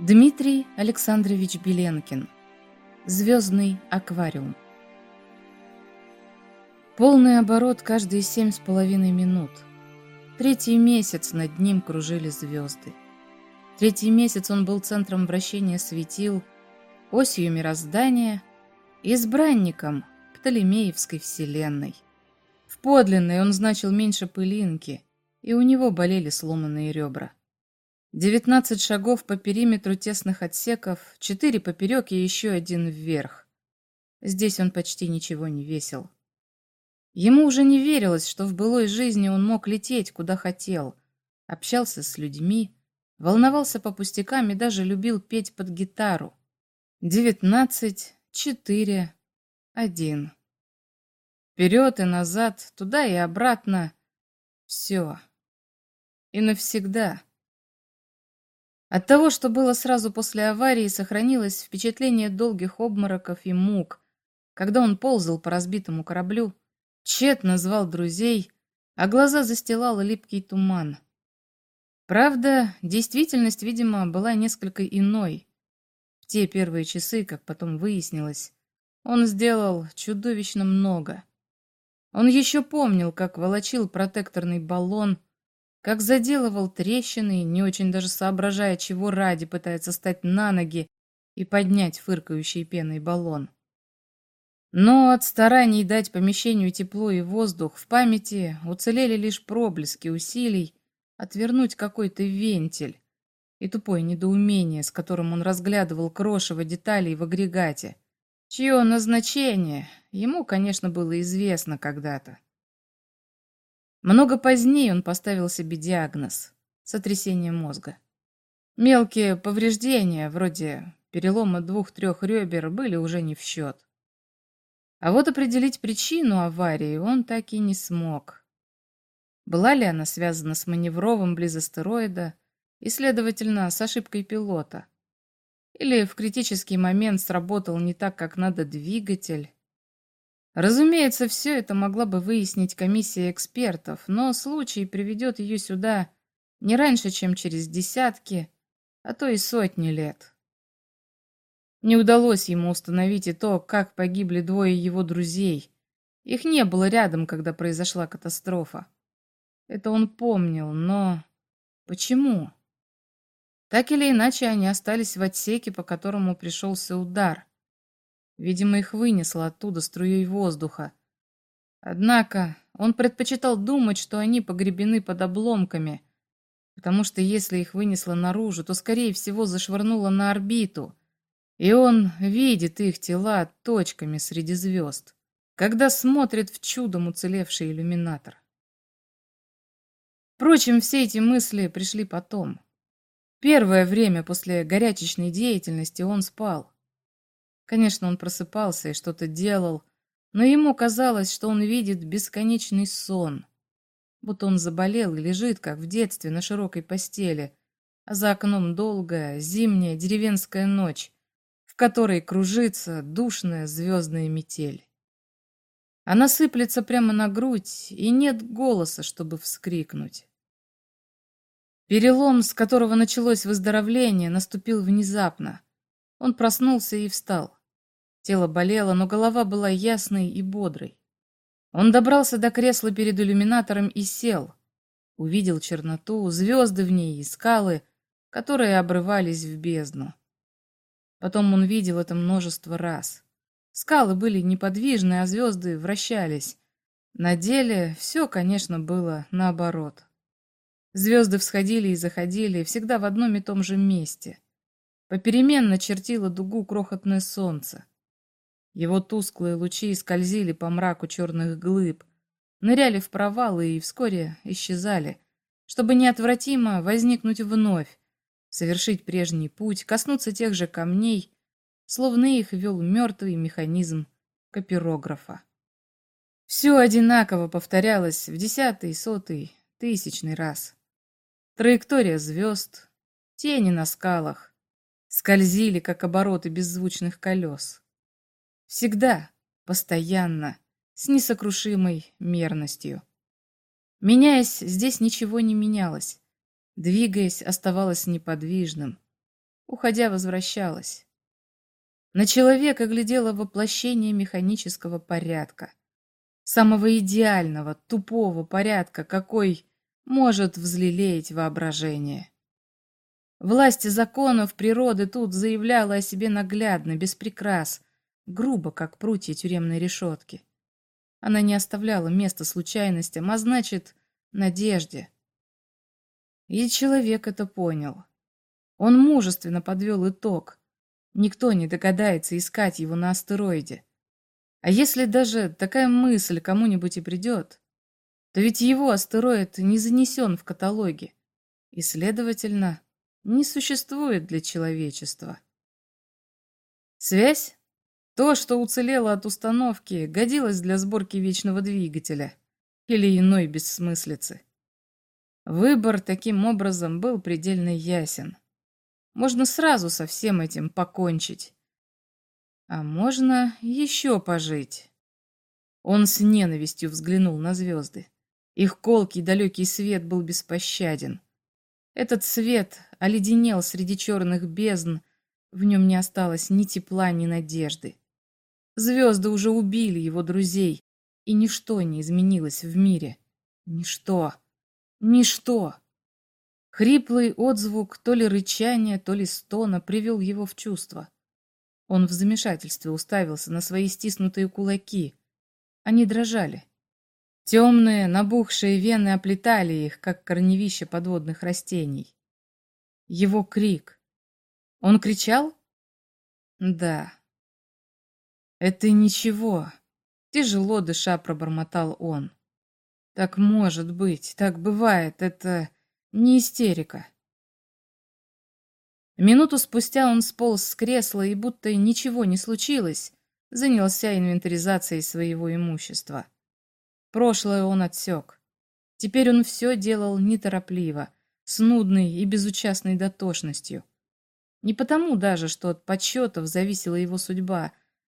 Дмитрий Александрович Беленкин. Звездный аквариум. Полный оборот каждые семь с половиной минут. Третий месяц над ним кружили звезды. Третий месяц он был центром вращения светил, осью мироздания, избранником Птолемеевской вселенной. В подлинной он значил меньше пылинки, и у него болели сломанные ребра. Девятнадцать шагов по периметру тесных отсеков, четыре поперек и еще один вверх. Здесь он почти ничего не весил. Ему уже не верилось, что в былой жизни он мог лететь, куда хотел, общался с людьми, волновался по пустякам и даже любил петь под гитару. Девятнадцать, четыре, один. Вперед и назад, туда и обратно. Все. И навсегда. От того, что было сразу после аварии, сохранилось впечатление долгих обмороков и мук, когда он ползал по разбитому кораблю, тщетно звал друзей, а глаза застилал липкий туман. Правда, действительность, видимо, была несколько иной. В те первые часы, как потом выяснилось, он сделал чудовищно много. Он еще помнил, как волочил протекторный баллон, как заделывал трещины, не очень даже соображая, чего ради пытается стать на ноги и поднять фыркающий пеной баллон. Но от стараний дать помещению тепло и воздух в памяти уцелели лишь проблески усилий отвернуть какой-то вентиль и тупое недоумение, с которым он разглядывал крошево деталей в агрегате, чье назначение ему, конечно, было известно когда-то. Много позднее он поставил себе диагноз – сотрясение мозга. Мелкие повреждения, вроде перелома двух-трех ребер, были уже не в счет. А вот определить причину аварии он так и не смог. Была ли она связана с маневровым близ астероида и, следовательно, с ошибкой пилота? Или в критический момент сработал не так, как надо двигатель? Разумеется, все это могла бы выяснить комиссия экспертов, но случай приведет ее сюда не раньше, чем через десятки, а то и сотни лет. Не удалось ему установить и то, как погибли двое его друзей. Их не было рядом, когда произошла катастрофа. Это он помнил, но... Почему? Так или иначе, они остались в отсеке, по которому пришелся удар. Видимо, их вынесло оттуда струей воздуха. Однако он предпочитал думать, что они погребены под обломками, потому что если их вынесло наружу, то, скорее всего, зашвырнуло на орбиту, и он видит их тела точками среди звезд, когда смотрит в чудом уцелевший иллюминатор. Впрочем, все эти мысли пришли потом. Первое время после горячечной деятельности он спал. Конечно, он просыпался и что-то делал, но ему казалось, что он видит бесконечный сон. Будто он заболел и лежит, как в детстве, на широкой постели, а за окном долгая, зимняя деревенская ночь, в которой кружится душная звездная метель. Она сыплется прямо на грудь, и нет голоса, чтобы вскрикнуть. Перелом, с которого началось выздоровление, наступил внезапно. Он проснулся и встал. Тело болело, но голова была ясной и бодрой. Он добрался до кресла перед иллюминатором и сел. Увидел черноту, звезды в ней и скалы, которые обрывались в бездну. Потом он видел это множество раз. Скалы были неподвижны, а звезды вращались. На деле все, конечно, было наоборот. Звезды всходили и заходили, всегда в одном и том же месте. Попеременно чертило дугу крохотное солнце. Его тусклые лучи скользили по мраку черных глыб, ныряли в провалы и вскоре исчезали, чтобы неотвратимо возникнуть вновь, совершить прежний путь, коснуться тех же камней, словно их вел мертвый механизм копирографа. Все одинаково повторялось в десятый, сотый, тысячный раз. Траектория звезд, тени на скалах, скользили, как обороты беззвучных колес. Всегда, постоянно, с несокрушимой мерностью. Меняясь, здесь ничего не менялось. Двигаясь, оставалось неподвижным. уходя, возвращалась. На человека глядело воплощение механического порядка. Самого идеального, тупого порядка, какой может взлелеять воображение. Власть законов природы тут заявляла о себе наглядно, без прикрас, грубо, как прутья тюремной решетки. Она не оставляла места случайностям, а значит, надежде. И человек это понял. Он мужественно подвел итог. Никто не догадается искать его на астероиде. А если даже такая мысль кому-нибудь и придет, то ведь его астероид не занесен в каталоге и, следовательно, не существует для человечества. Связь? То, что уцелело от установки, годилось для сборки вечного двигателя или иной бессмыслицы. Выбор таким образом был предельно ясен. Можно сразу со всем этим покончить. А можно еще пожить. Он с ненавистью взглянул на звезды. Их колкий далекий свет был беспощаден. Этот свет оледенел среди черных бездн, в нем не осталось ни тепла, ни надежды. Звезды уже убили его друзей, и ничто не изменилось в мире. Ничто. Ничто. Хриплый отзвук то ли рычания, то ли стона привел его в чувство. Он в замешательстве уставился на свои стиснутые кулаки. Они дрожали. Темные, набухшие вены оплетали их, как корневища подводных растений. Его крик. Он кричал? Да. Это ничего. Тяжело дыша пробормотал он. Так может быть, так бывает, это не истерика. Минуту спустя он сполз с кресла и, будто ничего не случилось, занялся инвентаризацией своего имущества. Прошлое он отсек. Теперь он все делал неторопливо, с нудной и безучастной дотошностью. Не потому даже, что от подсчетов зависела его судьба,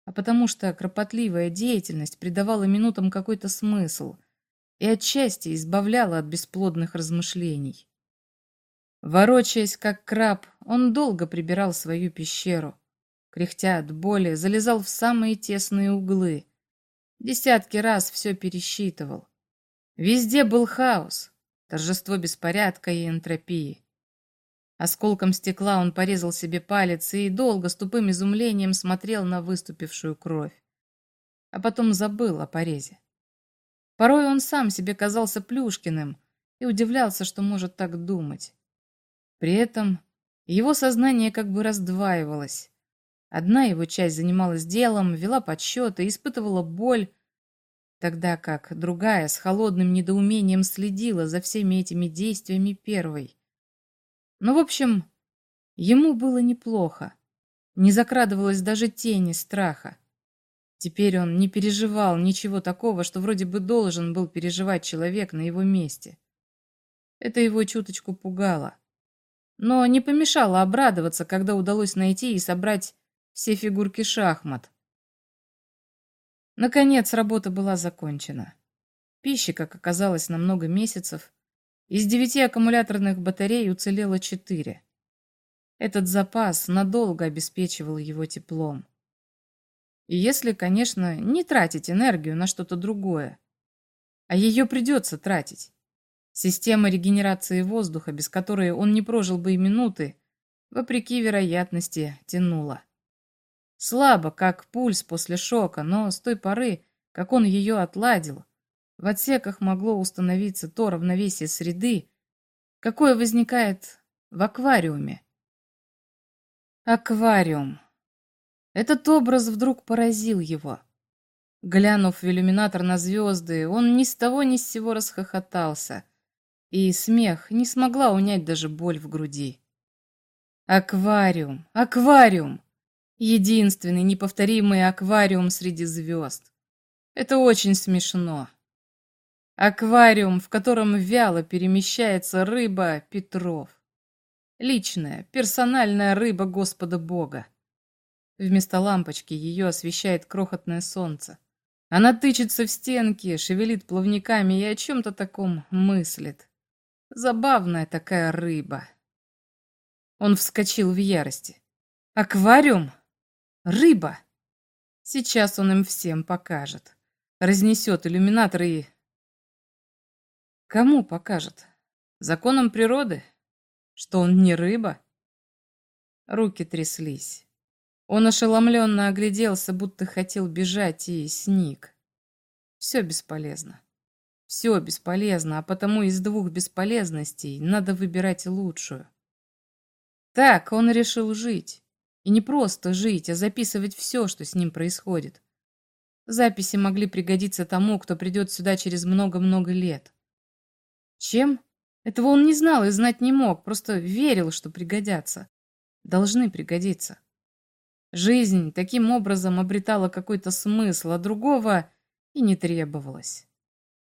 а потому что кропотливая деятельность придавала минутам какой-то смысл, и отчасти избавляла от бесплодных размышлений. Ворочаясь, как краб, он долго прибирал свою пещеру. Кряхтя от боли, залезал в самые тесные углы. Десятки раз все пересчитывал. Везде был хаос, торжество беспорядка и энтропии. Осколком стекла он порезал себе палец и долго с тупым изумлением смотрел на выступившую кровь. А потом забыл о порезе. Порой он сам себе казался Плюшкиным и удивлялся, что может так думать. При этом его сознание как бы раздваивалось. Одна его часть занималась делом, вела подсчеты, испытывала боль, тогда как другая с холодным недоумением следила за всеми этими действиями первой. Но, в общем, ему было неплохо. Не закрадывалось даже тени страха. Теперь он не переживал ничего такого, что вроде бы должен был переживать человек на его месте. Это его чуточку пугало. Но не помешало обрадоваться, когда удалось найти и собрать все фигурки шахмат. Наконец работа была закончена. Пищи, как оказалось, на много месяцев. Из девяти аккумуляторных батарей уцелело четыре. Этот запас надолго обеспечивал его теплом. И если, конечно, не тратить энергию на что-то другое. А ее придется тратить. Система регенерации воздуха, без которой он не прожил бы и минуты, вопреки вероятности, тянула. Слабо, как пульс после шока, но с той поры, как он ее отладил, в отсеках могло установиться то равновесие среды, какое возникает в аквариуме. Аквариум. Этот образ вдруг поразил его. Глянув в иллюминатор на звезды, он ни с того ни с сего расхохотался, и смех не смогла унять даже боль в груди. Аквариум, аквариум! Единственный неповторимый аквариум среди звезд. Это очень смешно. Аквариум, в котором вяло перемещается рыба Петров. Личная, персональная рыба Господа Бога. Вместо лампочки ее освещает крохотное солнце. Она тычется в стенки, шевелит плавниками и о чем-то таком мыслит. Забавная такая рыба. Он вскочил в ярости. «Аквариум? Рыба!» Сейчас он им всем покажет. Разнесет иллюминатор и... Кому покажет? Законам природы? Что он не рыба? Руки тряслись. Он ошеломленно огляделся, будто хотел бежать, и сник. Все бесполезно. Все бесполезно, а потому из двух бесполезностей надо выбирать лучшую. Так он решил жить. И не просто жить, а записывать все, что с ним происходит. Записи могли пригодиться тому, кто придет сюда через много-много лет. Чем? Этого он не знал и знать не мог, просто верил, что пригодятся. Должны пригодиться. Жизнь таким образом обретала какой-то смысл, а другого и не требовалось.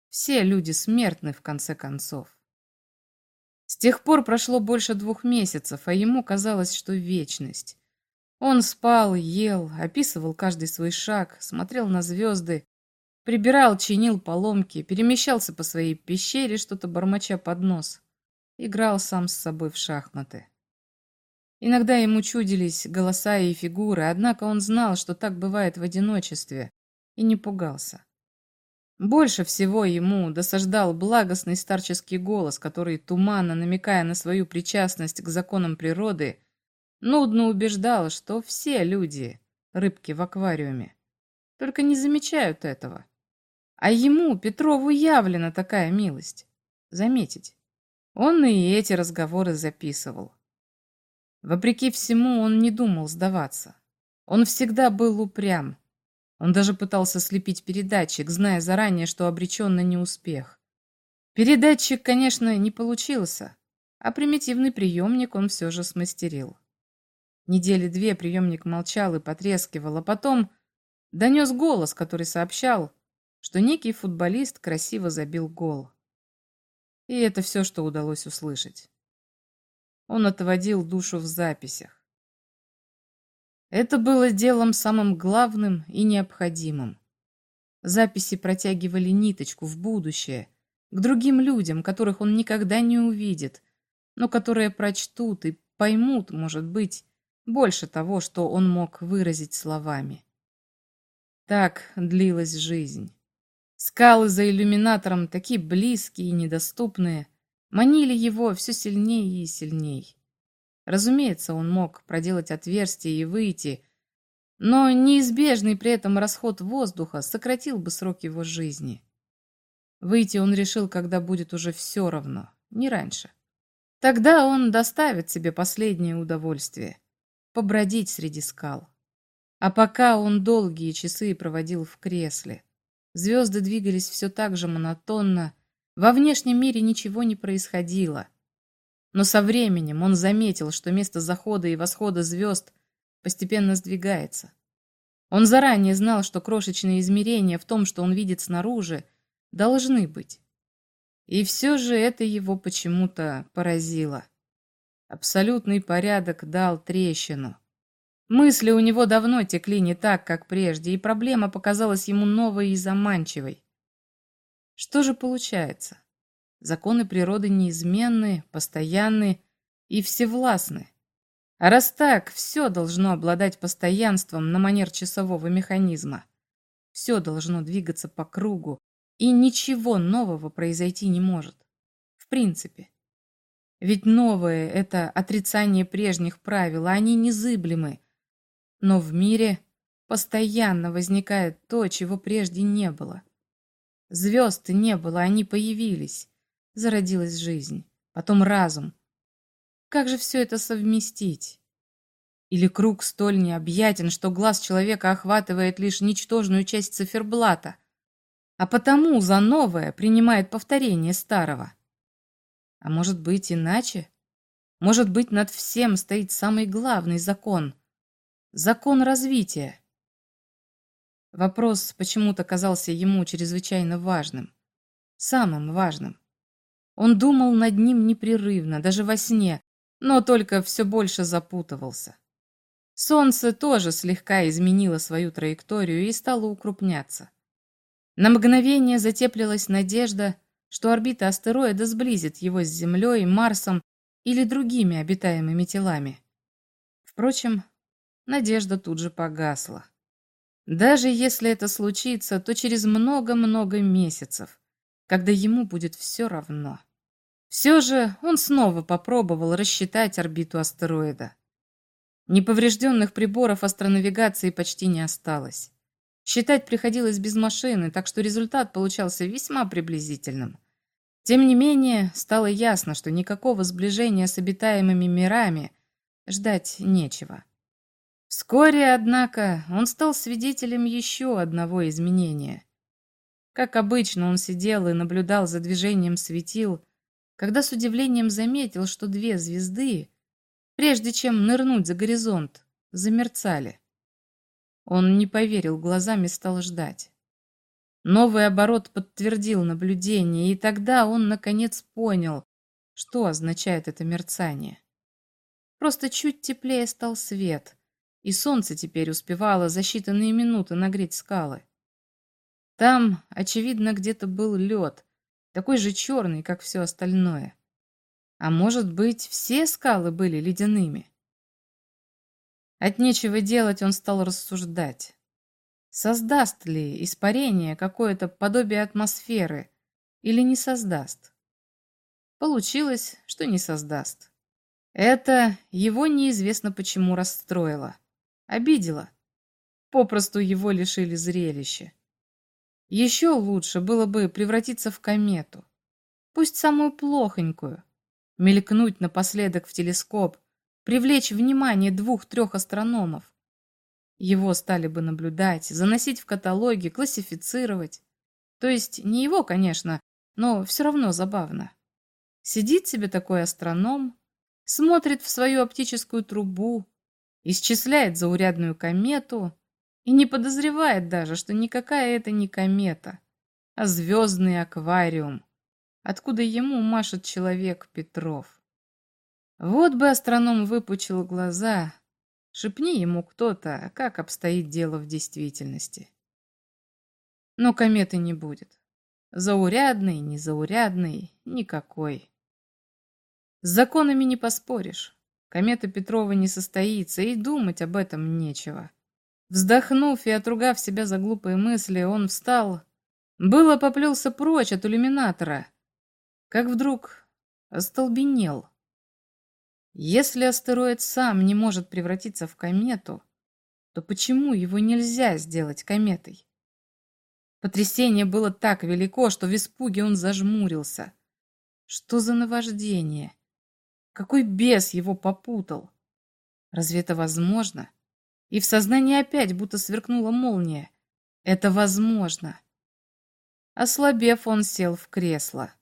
Все люди смертны, в конце концов. С тех пор прошло больше двух месяцев, а ему казалось, что вечность. Он спал, ел, описывал каждый свой шаг, смотрел на звезды, прибирал, чинил поломки, перемещался по своей пещере, что-то бормоча под нос. Играл сам с собой в шахматы. Иногда ему чудились голоса и фигуры, однако он знал, что так бывает в одиночестве, и не пугался. Больше всего ему досаждал благостный старческий голос, который, туманно намекая на свою причастность к законам природы, нудно убеждал, что все люди — рыбки в аквариуме, только не замечают этого. А ему, Петрову, явлена такая милость. Заметить. Он и эти разговоры записывал. Вопреки всему, он не думал сдаваться. Он всегда был упрям. Он даже пытался слепить передатчик, зная заранее, что обречен на неуспех. Передатчик, конечно, не получился, а примитивный приемник он все же смастерил. Недели две приемник молчал и потрескивал, а потом донес голос, который сообщал, что некий футболист красиво забил гол. И это все, что удалось услышать. Он отводил душу в записях. Это было делом самым главным и необходимым. Записи протягивали ниточку в будущее, к другим людям, которых он никогда не увидит, но которые прочтут и поймут, может быть, больше того, что он мог выразить словами. Так длилась жизнь. Скалы за иллюминатором, такие близкие и недоступные, манили его все сильнее и сильнее. Разумеется, он мог проделать отверстие и выйти, но неизбежный при этом расход воздуха сократил бы срок его жизни. Выйти он решил, когда будет уже все равно, не раньше. Тогда он доставит себе последнее удовольствие — побродить среди скал. А пока он долгие часы проводил в кресле. Звезды двигались все так же монотонно, во внешнем мире ничего не происходило. Но со временем он заметил, что место захода и восхода звезд постепенно сдвигается. Он заранее знал, что крошечные измерения в том, что он видит снаружи, должны быть. И все же это его почему-то поразило. Абсолютный порядок дал трещину. Мысли у него давно текли не так, как прежде, и проблема показалась ему новой и заманчивой. Что же получается? Законы природы неизменны, постоянны и всевластны. А раз так, все должно обладать постоянством на манер часового механизма. Все должно двигаться по кругу, и ничего нового произойти не может. В принципе. Ведь новое — это отрицание прежних правил, а они незыблемы. Но в мире постоянно возникает то, чего прежде не было. Звезд не было, они появились. Зародилась жизнь, потом разум. Как же все это совместить? Или круг столь необъятен, что глаз человека охватывает лишь ничтожную часть циферблата, а потому за новое принимает повторение старого? А может быть иначе? Может быть, над всем стоит самый главный закон — закон развития. Вопрос почему-то казался ему чрезвычайно важным. Самым важным. Он думал над ним непрерывно, даже во сне, но только все больше запутывался. Солнце тоже слегка изменило свою траекторию и стало укрупняться. На мгновение затеплилась надежда, что орбита астероида сблизит его с Землей, Марсом или другими обитаемыми телами. Впрочем, надежда тут же погасла. Даже если это случится, то через много-много месяцев, когда ему будет все равно. Все же он снова попробовал рассчитать орбиту астероида. Неповрежденных приборов астронавигации почти не осталось. Считать приходилось без машины, так что результат получался весьма приблизительным. Тем не менее, стало ясно, что никакого сближения с обитаемыми мирами ждать нечего. Вскоре, однако, он стал свидетелем еще одного изменения. Как обычно, он сидел и наблюдал за движением светил, когда с удивлением заметил, что две звезды, прежде чем нырнуть за горизонт, замерцали. Он не поверил глазам и стал ждать. Новый оборот подтвердил наблюдение, и тогда он, наконец, понял, что означает это мерцание. Просто чуть теплее стал свет, и солнце теперь успевало за считанные минуты нагреть скалы. Там, очевидно, где-то был лед, такой же черный, как все остальное. А может быть, все скалы были ледяными? От нечего делать он стал рассуждать. Создаст ли испарение какое-то подобие атмосферы или не создаст? Получилось, что не создаст. Это его неизвестно почему расстроило, обидело. Попросту его лишили зрелища. Еще лучше было бы превратиться в комету. Пусть самую плохонькую. Мелькнуть напоследок в телескоп, привлечь внимание двух-трех астрономов. Его стали бы наблюдать, заносить в каталоги, классифицировать. То есть не его, конечно, но все равно забавно. Сидит себе такой астроном, смотрит в свою оптическую трубу, исчисляет заурядную комету, и не подозревает даже, что никакая это не комета, а звездный аквариум, откуда ему машет человек Петров. Вот бы астроном выпучил глаза, шепни ему кто-то, как обстоит дело в действительности. Но кометы не будет. Заурядный, незаурядный, никакой. С законами не поспоришь. Комета Петрова не состоится, и думать об этом нечего. Вздохнув и отругав себя за глупые мысли, он встал. Было поплелся прочь от иллюминатора. Как вдруг остолбенел. Если астероид сам не может превратиться в комету, то почему его нельзя сделать кометой? Потрясение было так велико, что в испуге он зажмурился. Что за наваждение? Какой бес его попутал? Разве это возможно? и в сознании опять будто сверкнула молния. Это возможно. Ослабев, он сел в кресло.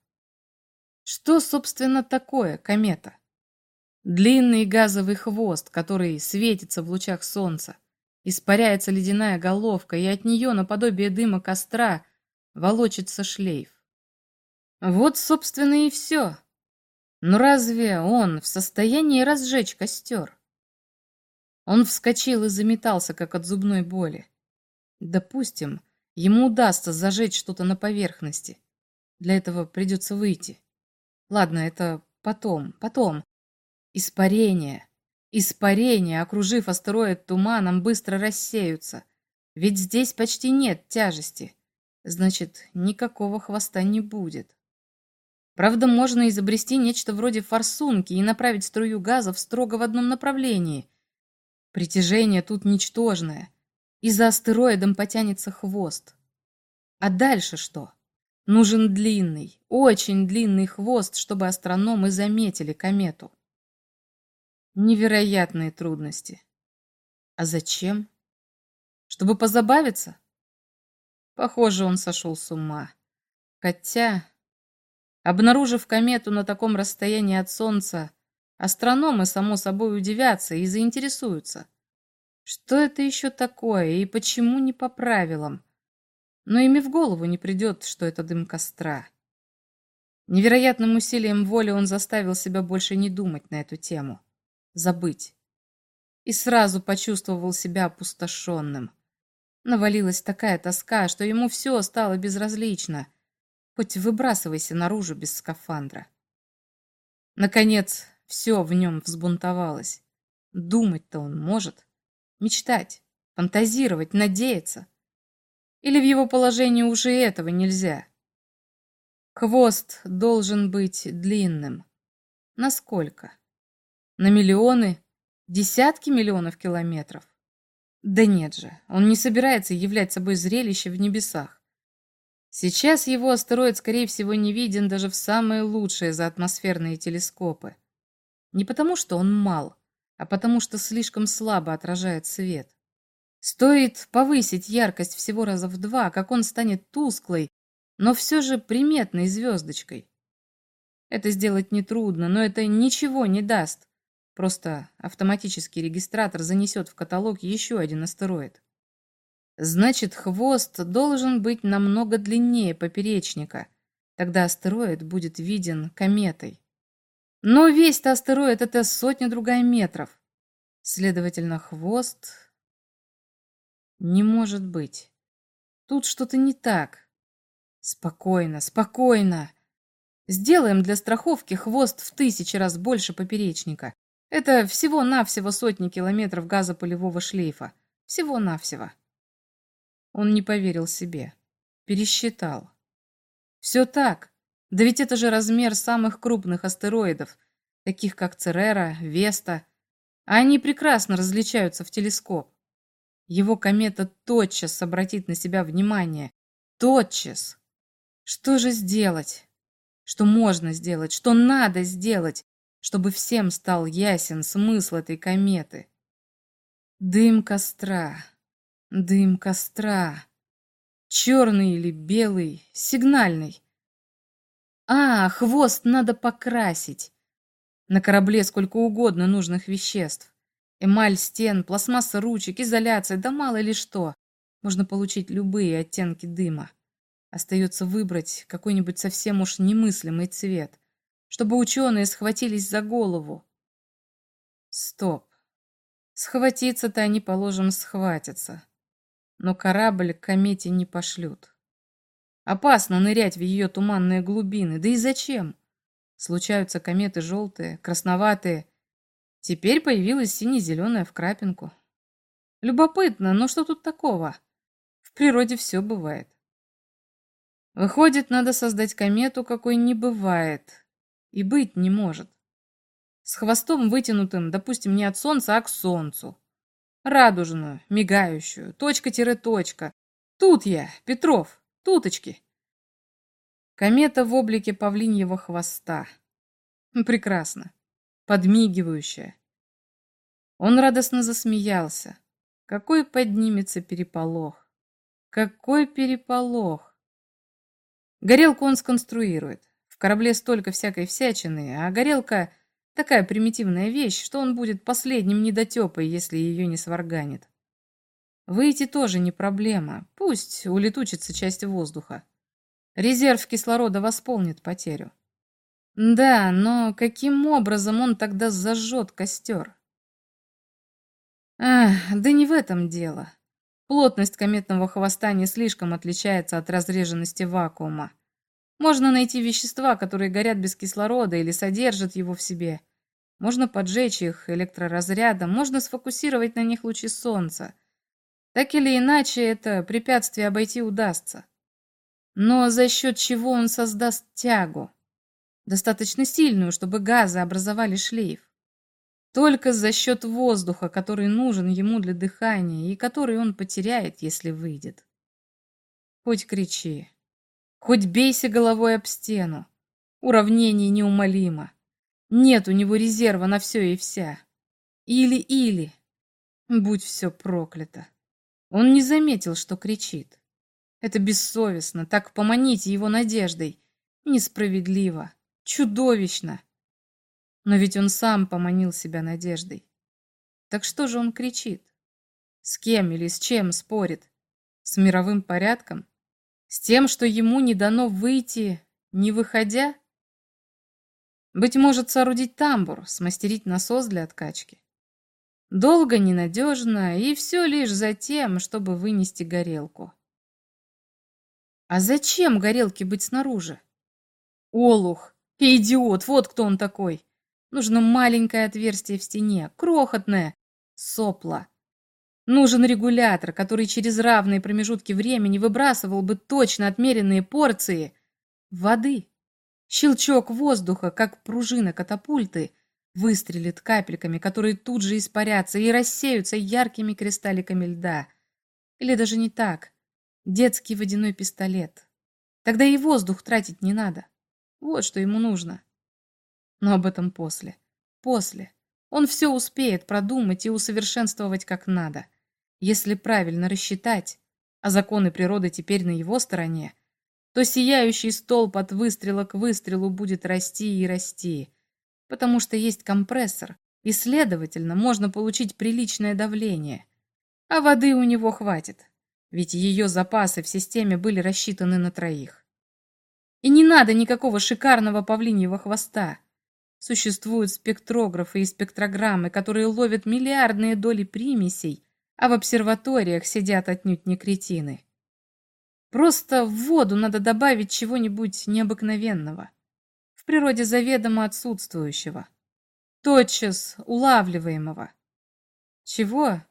Что, собственно, такое комета? Длинный газовый хвост, который светится в лучах солнца. Испаряется ледяная головка, и от нее, наподобие дыма костра, волочится шлейф. Вот, собственно, и все. Но разве он в состоянии разжечь костер? Он вскочил и заметался, как от зубной боли. Допустим, ему удастся зажечь что-то на поверхности. Для этого придется выйти. Ладно, это потом, потом. Испарение. Испарение, окружив астероид туманом, быстро рассеются. Ведь здесь почти нет тяжести. Значит, никакого хвоста не будет. Правда, можно изобрести нечто вроде форсунки и направить струю газов строго в одном направлении, Притяжение тут ничтожное, и за астероидом потянется хвост. А дальше что? Нужен длинный, очень длинный хвост, чтобы астрономы заметили комету. Невероятные трудности. А зачем? Чтобы позабавиться? Похоже, он сошел с ума. Хотя, обнаружив комету на таком расстоянии от Солнца, Астрономы, само собой, удивятся и заинтересуются. Что это еще такое и почему не по правилам? Но ими в голову не придет, что это дым костра. Невероятным усилием воли он заставил себя больше не думать на эту тему. Забыть. И сразу почувствовал себя опустошенным. Навалилась такая тоска, что ему все стало безразлично. Хоть выбрасывайся наружу без скафандра. Наконец, Все в нем взбунтовалось. Думать-то он может. Мечтать, фантазировать, надеяться. Или в его положении уже этого нельзя? Хвост должен быть длинным. Насколько? На миллионы? Десятки миллионов километров? Да нет же, он не собирается являть собой зрелище в небесах. Сейчас его астероид, скорее всего, не виден даже в самые лучшие заатмосферные телескопы. Не потому, что он мал, а потому, что слишком слабо отражает свет. Стоит повысить яркость всего раза в два, как он станет тусклой, но все же приметной звездочкой. Это сделать нетрудно, но это ничего не даст. Просто автоматический регистратор занесет в каталог еще один астероид. Значит, хвост должен быть намного длиннее поперечника. Тогда астероид будет виден кометой. Но весь-то астероид — это сотня-другая метров. Следовательно, хвост... Не может быть. Тут что-то не так. Спокойно, спокойно. Сделаем для страховки хвост в тысячи раз больше поперечника. Это всего-навсего сотни километров газопылевого шлейфа. Всего-навсего. Он не поверил себе. Пересчитал. Все так. Да ведь это же размер самых крупных астероидов, таких как Церера, Веста. А они прекрасно различаются в телескоп. Его комета тотчас обратит на себя внимание. Тотчас. Что же сделать? Что можно сделать? Что надо сделать, чтобы всем стал ясен смысл этой кометы? Дым костра. Дым костра. Черный или белый, сигнальный. А, хвост надо покрасить. На корабле сколько угодно нужных веществ. Эмаль стен, пластмасса ручек, изоляция, да мало ли что. Можно получить любые оттенки дыма. Остается выбрать какой-нибудь совсем уж немыслимый цвет, чтобы ученые схватились за голову. Стоп. Схватиться-то они, положим, схватятся но корабль к комете не пошлют. Опасно нырять в ее туманные глубины, да и зачем? Случаются кометы желтые, красноватые. Теперь появилась сине-зеленая в крапинку. Любопытно, но что тут такого? В природе все бывает. Выходит, надо создать комету, какой не бывает. И быть не может. С хвостом вытянутым, допустим, не от солнца, а к солнцу. Радужную, мигающую, точка-точка. Тут я, Петров, туточки. Комета в облике павлиньего хвоста. Прекрасно. Подмигивающая. Он радостно засмеялся. Какой поднимется переполох. Какой переполох. Горелку он сконструирует. Корабле столько всякой всячины, а горелка Такая примитивная вещь, что он будет последним недотепой, если ее не сварганит. Выйти тоже не проблема, пусть улетучится часть воздуха. Резерв кислорода восполнит потерю. Да, но каким образом он тогда зажжет костер? Ах, да не в этом дело. Плотность кометного хвоста не слишком отличается от разреженности вакуума. Можно найти вещества, которые горят без кислорода или содержат его в себе. Можно поджечь их электроразрядом, можно сфокусировать на них лучи солнца. Так или иначе, это препятствие обойти удастся. Но за счет чего он создаст тягу? Достаточно сильную, чтобы газы образовали шлейф. Только за счет воздуха, который нужен ему для дыхания и который он потеряет, если выйдет. Хоть кричи, Хоть бейся головой об стену. Уравнение неумолимо. Нет у него резерва на все и вся. Или-или. Будь все проклято. Он не заметил, что кричит. Это бессовестно, так поманите его надеждой. Несправедливо, чудовищно. Но ведь он сам поманил себя надеждой. Так что же он кричит? С кем или с чем спорит? С мировым порядком? С тем, что ему не дано выйти, не выходя? Быть может, соорудить тамбур, смастерить насос для откачки. Долго, ненадежно, и все лишь за тем, чтобы вынести горелку. А зачем горелке быть снаружи? Олух, идиот, вот кто он такой. Нужно маленькое отверстие в стене, крохотное, сопло. Нужен регулятор, который через равные промежутки времени выбрасывал бы точно отмеренные порции воды. Щелчок воздуха, как пружина катапульты, выстрелит капельками, которые тут же испарятся и рассеются яркими кристалликами льда. Или даже не так. Детский водяной пистолет. Тогда и воздух тратить не надо. Вот что ему нужно. Но об этом после. После. Он все успеет продумать и усовершенствовать как надо. Если правильно рассчитать, а законы природы теперь на его стороне, то сияющий столб от выстрела к выстрелу будет расти и расти, потому что есть компрессор, и, следовательно, можно получить приличное давление. А воды у него хватит, ведь ее запасы в системе были рассчитаны на троих. И не надо никакого шикарного павлиньего хвоста. Существуют спектрографы и спектрограммы, которые ловят миллиардные доли примесей, а в обсерваториях сидят отнюдь не кретины. Просто в воду надо добавить чего-нибудь необыкновенного, в природе заведомо отсутствующего, тотчас улавливаемого. Чего?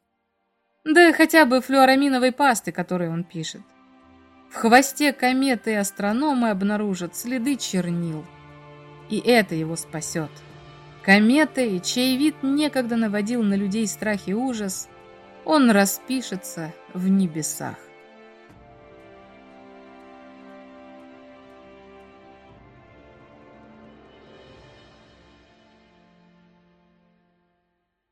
Да хотя бы флюораминовой пасты, которой он пишет. В хвосте кометы астрономы обнаружат следы чернил. И это его спасет. Кометой, чей вид некогда наводил на людей страх и ужас, он распишется в небесах.